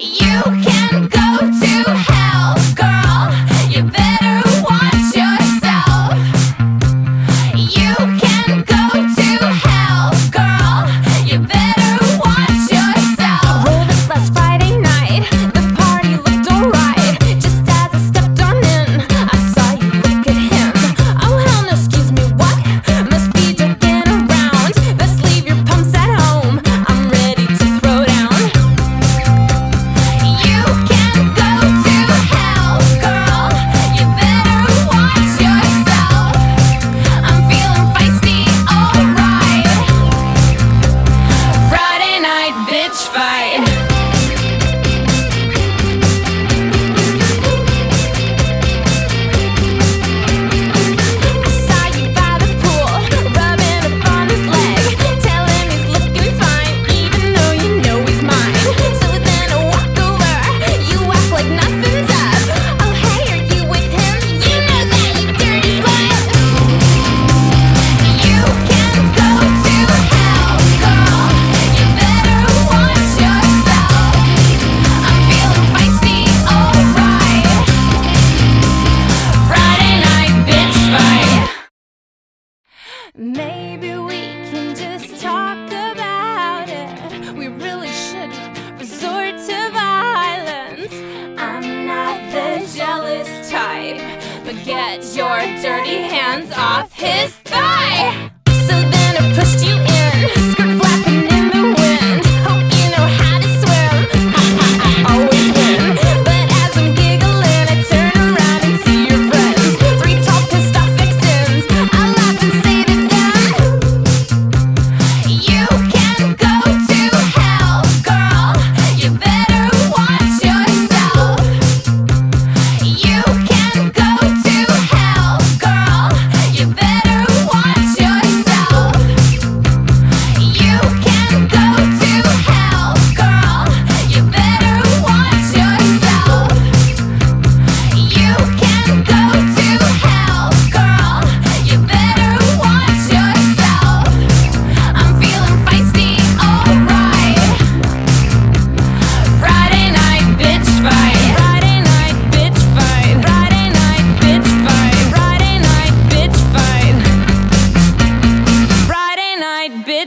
You can fight. to violence. I'm not the jealous type, but get your dirty hands off his thigh!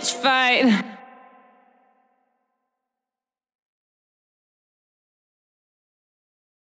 pitch fight.